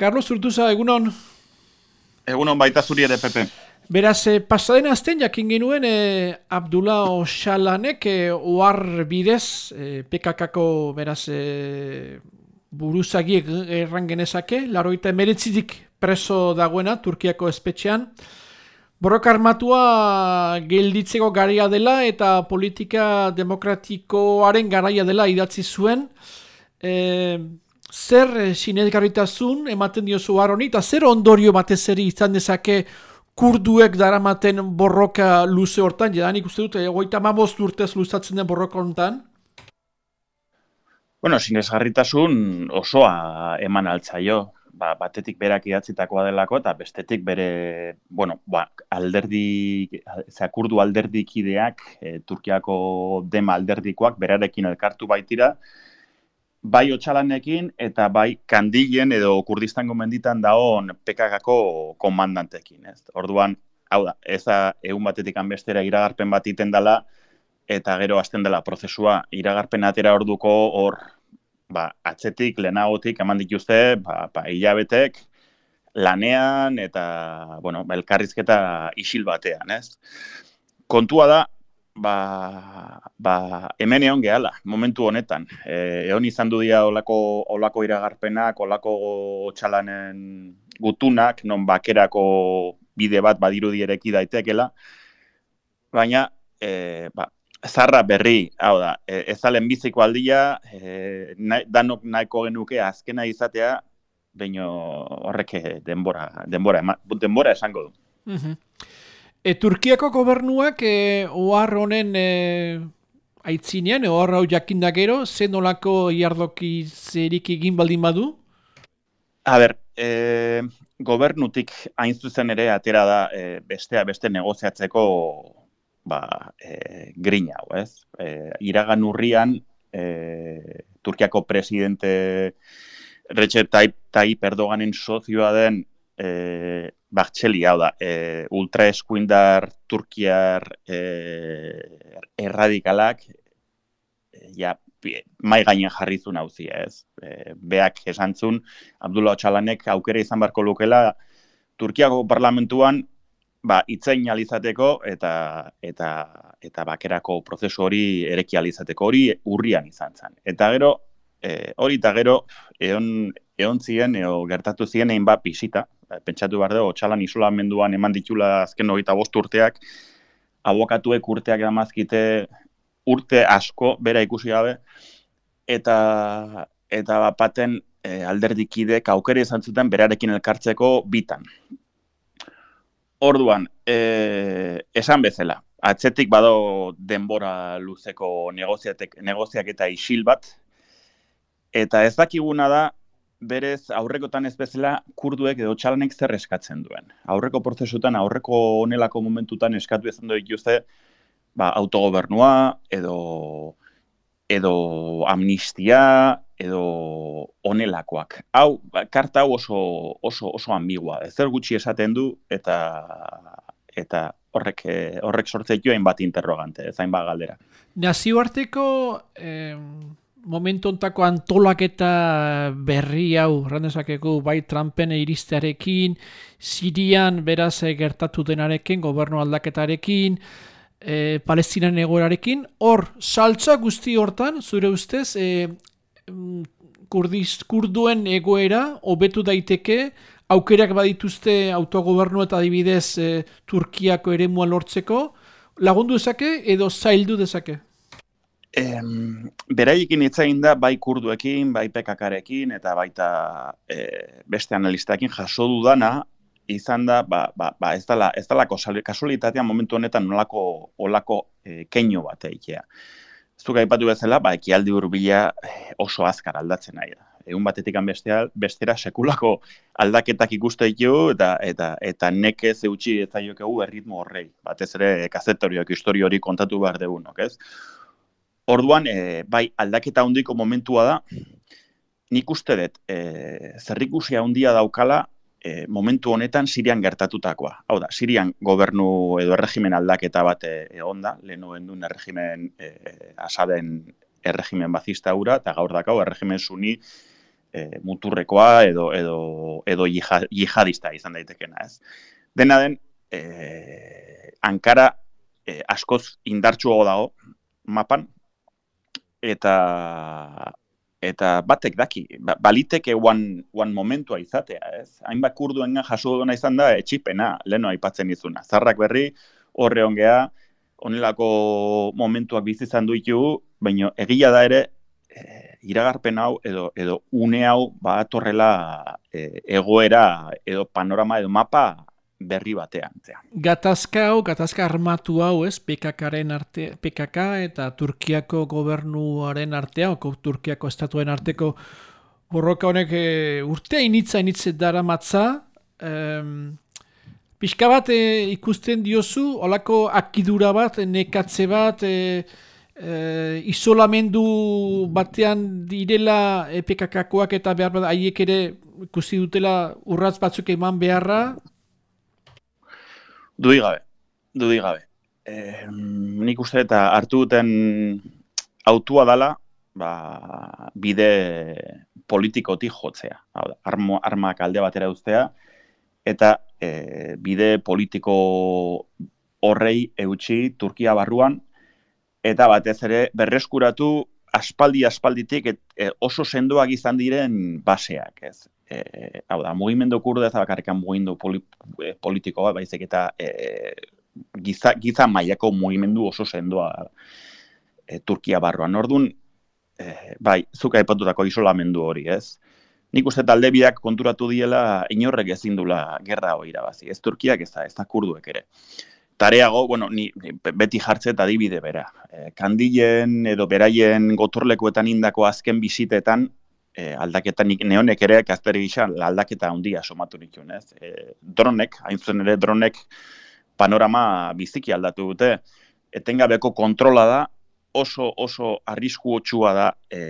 Carlos Urtuza, egunon? Egunon baita zuri ere, Pepe. Beraz, eh, pasaden azten jakin genuen eh, Abdullah Oxalanek eh, oar bidez eh, PKK-ko beraz eh, buruzagiek erran genezake, laroita emeretzidik preso dagoena Turkiako espetxean. Borrok armatua gelditzeko garia dela eta politika demokratikoaren garaia dela idatzi zuen. Eh, zer eh, sinezgarritasun ematen dio zuhar honi, eta zer ondorio batez eri izan dezake kurduek daramaten borroka luze hortan, jadan uste dut, egoita mamoz urtez luzatzen den borroka hortan? Bueno, sinezgarritasun osoa eman altzaio, ba, batetik berak idatzitakoa delako, eta bestetik bere, bueno, ba, alderdi, kurdu alderdikideak, e, Turkiako dema alderdikoak, berarekin elkartu baitira, bai otxalanekin eta bai kandilen edo kurdistango menditan daon PKK-ko komandantekin. Ez? Orduan, hau da, ez da egun batetik bestera iragarpen bat iten dela eta gero hasten dela prozesua iragarpen atera orduko hor ba, atzetik, lehenagotik, eman dituzte, ba, ba, hilabetek, lanean eta, bueno, elkarrizketa isil batean, ez? Kontua da, ba, ba, hemen egon gehala, momentu honetan. E, egon izan du dia olako, olako iragarpenak, olako txalanen gutunak, non bakerako bide bat badiru diereki daitekela, baina, e, ba, zarra berri, hau da, e, ezalen biziko aldia, e, danok nahiko genuke azkena izatea, baino horrek denbora, denbora, denbora esango du. Mm E, Turkiako gobernuak e, ohar honen e, aitzinean, ohar hau jakinda gero, ze nolako iardoki zerik egin baldin badu? A ber, e, gobernutik hain zuzen ere atera da e, bestea beste negoziatzeko ba, e, grina hau, ez? E, iragan urrian, e, Turkiako presidente Recep Tayyip Erdoganen sozioa den e, Bachtxeli, hau da, e, ultra eskuindar turkiar e, erradikalak, e, ja, mai gainen jarri zuen ez. E, beak esan zuen, Abdullah Otxalanek aukera izan barko lukela, Turkiako parlamentuan, ba, itzain alizateko eta, eta, eta bakerako prozesu hori ereki alizateko hori urrian izan zen. Eta gero, e, hori eta gero, egon, egon ziren, eo, gertatu ziren egin bat pentsatu behar dugu, txalan isolamenduan eman ditula azken hori bost urteak, abokatuek urteak edamazkite urte asko, bera ikusi gabe, eta eta baten e, alderdikidek aukere izan zuten berarekin elkartzeko bitan. Orduan, e, esan bezala, atzetik bado denbora luzeko negoziak eta isil bat, eta ez dakiguna da, berez aurrekotan ez bezala kurduek edo txalanek zer eskatzen duen. Aurreko prozesutan, aurreko onelako momentutan eskatu izan dut dituzte ba, autogobernua edo edo amnistia edo onelakoak. Hau, ba, karta hau oso, oso, oso ambigua. Zer gutxi esaten du eta eta horrek horrek sortzeitu hainbat interrogante, ez hainbat galdera. Nazioarteko eh, momentu ontako antolaketa berri hau, randezakegu, bai Trumpen iristearekin, Sirian beraz eh, gertatu denarekin, gobernu aldaketarekin, e, Palestinan egoerarekin, hor, saltza guzti hortan, zure ustez, e, kurdiz, kurduen egoera, hobetu daiteke, aukerak badituzte autogobernu eta adibidez e, Turkiako ere lortzeko, lagundu dezake edo zaildu dezake? Em, beraikin itzain da bai kurduekin, bai pekakarekin eta baita e, beste analistaekin jaso dudana izan da, ba, ba, ba ez dala, ez dala kasualitatea momentu honetan nolako olako e, keino bat eitea. Zuk aipatu bezala, ba, ekialdi urbila e, oso azkar aldatzen nahi da. Egun batetik bestea, bestera sekulako aldaketak ikuste ditu eta eta eta nekez eutxi ez zaiokegu erritmo horrei. Batez ere kazetorioak histori hori kontatu behar degunok, ez? Orduan, e, bai, aldaketa handiko momentua da, nik uste dut, e, zerrikusia handia daukala, e, momentu honetan Sirian gertatutakoa. Hau da, Sirian gobernu edo erregimen aldaketa bat egon da, lehen duen erregimen e, asaden erregimen bazista hura, eta gaur dakau erregimen suni e, muturrekoa edo, edo edo jihadista izan daitekena, ez. Dena den, e, Ankara e, askoz indartsuago dago mapan, eta eta batek daki, ba, baliteke one, one momentua izatea, ez? Hainbat kurduen jaso duna izan da, etxipena, leno aipatzen izuna. Zarrak berri, horre ongea, onelako momentuak bizi izan du baina egia da ere, e, iragarpen hau, edo, edo une hau, ba, torrela e, egoera, edo panorama, edo mapa, berri batean. Zea. Gatazka hau, gatazka armatu hau, ez, PKKaren arte, PKK eta Turkiako gobernuaren artea, o Turkiako estatuen arteko borroka honek e, urtea initza initze dara matza, pixka bat e, ikusten diozu, olako akidura bat, nekatze bat, e, e, isolamendu batean direla e, PKKkoak eta behar bat haiek ere ikusi dutela urratz batzuk eman beharra, Dudi gabe, dudi gabe. E, nik uste eta hartu duten autua dala, ba, bide politikoti jotzea. Armo, armak alde batera uztea, eta e, bide politiko horrei eutxi Turkia barruan, eta batez ere berreskuratu aspaldi aspalditik et, e, oso sendoak izan diren baseak, ez e, hau da, mugimendu kurdu ez bakarrikan mugimendu poli, e, politikoa, baizik eta e, giza, giza mailako mugimendu oso sendoa e, Turkia barroan. Orduan, e, bai, zuka epatutako isolamendu hori, ez? Nik uste talde biak konturatu diela inorrek ezin dula gerra hori irabazi. Ez Turkiak ez da, ez da kurduek ere. Tareago, bueno, ni, beti jartzet adibide bera. E, kandilen edo beraien gotorlekuetan indako azken bizitetan, e, aldaketa nik neonek ere gazteri gisa aldaketa handia somatu nituen, ez? E, dronek, hain zuen ere dronek panorama biziki aldatu dute, etengabeko kontrola da, oso oso arrisku otxua da e,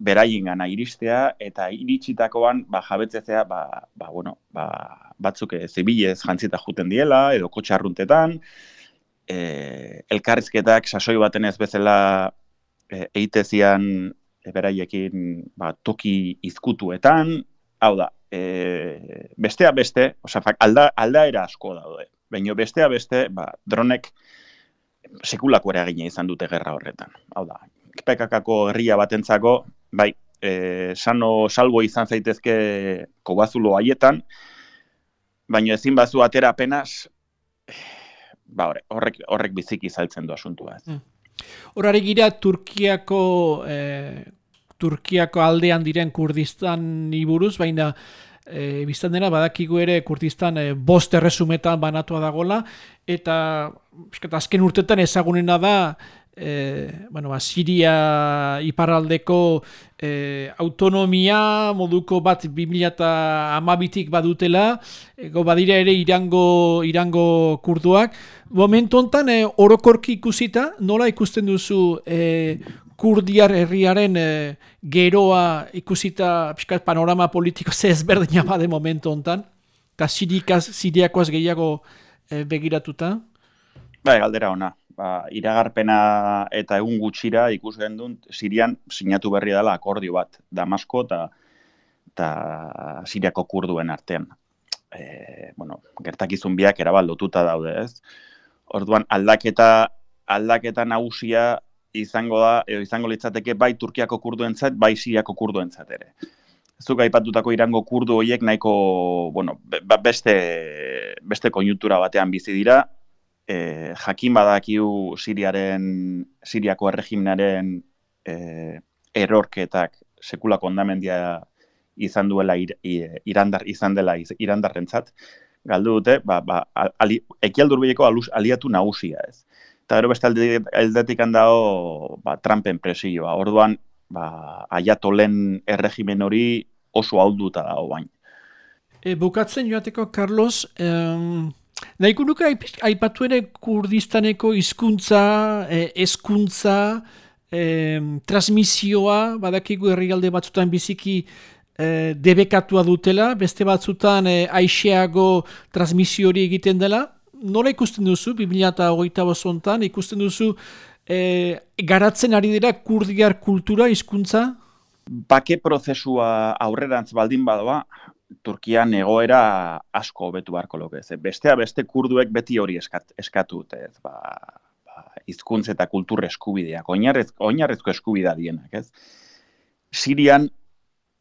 beraien gana iristea, eta iritsitakoan ba, jabetzezea ba, ba, bueno, ba, batzuk e, zibilez jantzita juten diela, edo kotxarruntetan, e, elkarrizketak sasoi baten ez bezala e, eitezian beraiekin ba, toki izkutuetan, hau da, e, bestea beste, oza, alda, aldaera asko daude, baina bestea beste, ba, dronek sekulako eragina izan dute gerra horretan. Hau da, pekakako herria batentzako, bai, e, sano salbo izan zaitezke kobazulo haietan, baina ezin bazu atera apenas, ba, horrek, horrek biziki saltzen du asuntua. Ez. Mm. Horari gira Turkiako eh, Turkiako aldean diren Kurdistan iburuz, baina e, biztan dena badakigu ere Kurdistan e, bost erresumetan banatua dagola, eta azken urtetan ezagunena da e, bueno, ba, Siria iparaldeko e, autonomia moduko bat 2008 badutela, ego badira ere irango, irango kurduak. Momentu honetan, e, orokorki ikusita, nola ikusten duzu e, kurdiar herriaren e, geroa ikusita piskat panorama politiko ze ezberdina bade momentu hontan eta sirikaz, siriakoaz gehiago e, begiratuta? Ba, galdera ona. Ba, iragarpena eta egun gutxira ikus gendun Sirian sinatu berri dela akordio bat Damasko eta eta Siriako kurduen artean. E, bueno, gertakizun biak erabaldotuta daude, ez? Orduan aldaketa aldaketa nagusia izango da, izango litzateke bai Turkiako kurduentzat, bai Siriako kurduentzat ere. Zuk aipatutako irango kurdu horiek nahiko, bueno, ba, beste, beste konjunktura batean bizi dira, e, jakin badakiu Siriaren, Siriako erregimenaren e, erorketak sekulako ondamendia izan duela irandar izan dela irandarrentzat. Galdu dute ba ba ali, ekialdur aliatu nagusia ez eta gero beste aldetik handao ba, Trumpen presioa. Orduan, ba, aiatolen erregimen hori oso alduta dago bain. E, bukatzen joateko, Carlos, em, nahiko nuke aipatu ere kurdistaneko hizkuntza, e, eskuntza, e, transmisioa, badakigu herrialde batzutan biziki e, debekatua dutela, beste batzutan e, aixeago transmisio hori egiten dela, nola ikusten duzu, 2008 bosontan, ikusten duzu e, garatzen ari dira kurdiar kultura hizkuntza? Bake prozesua aurrerantz baldin badoa, Turkian egoera asko hobetu beharko loke. Ze bestea beste kurduek beti hori eskat, eskatu ez? Ba, ba, izkuntz eta kultur eskubideak, oinarrez, oinarrezko eskubidea dienak, ez? Sirian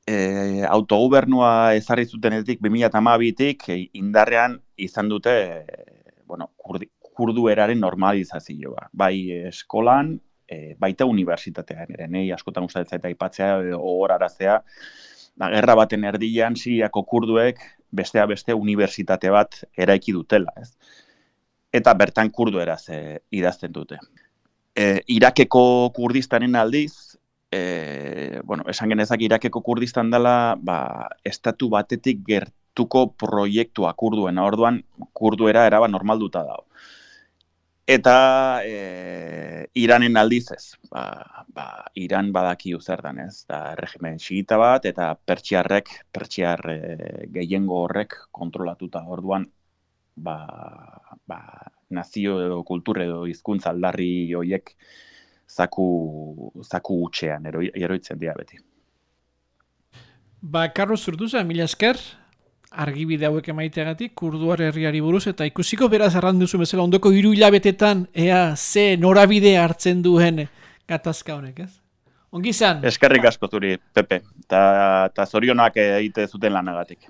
e, autogubernua ezarri zutenetik 2012tik e, indarrean izan dute bueno, kurdi, kurdueraren normalizazioa. Bai eskolan, e, baita unibertsitatean ere, nei askotan usatzen eta aipatzea edo horarazea, da, gerra baten erdian siriako kurduek bestea beste unibertsitate bat eraiki dutela, ez? Eta bertan kurdu eraz e, idazten dute. E, Irakeko kurdistanen aldiz, e, bueno, esan genezak Irakeko kurdistan dela, ba, estatu batetik gertuko proiektua kurduena, orduan kurduera eraba normalduta dago. Eta e, Iranen aldiz ez, ba, ba, Iran badaki zer dan ez, da regimen xigita bat, eta pertsiarrek, pertsiar e, gehiengo horrek kontrolatuta. Orduan, ba, ba, nazio edo kultur edo hizkuntza aldarri hoiek zaku, zaku utxean, eroitzen dira beti. Ba, Carlos Zurduza, mila esker, argibide hauek emaiteagatik kurduar herriari buruz eta ikusiko beraz erran duzu bezala ondoko hiru hilabetetan ea ze norabide hartzen duen gatazka honek, ez? Ongi izan. Eskerrik asko zuri, Pepe. Ta ta zorionak egite zuten lanagatik.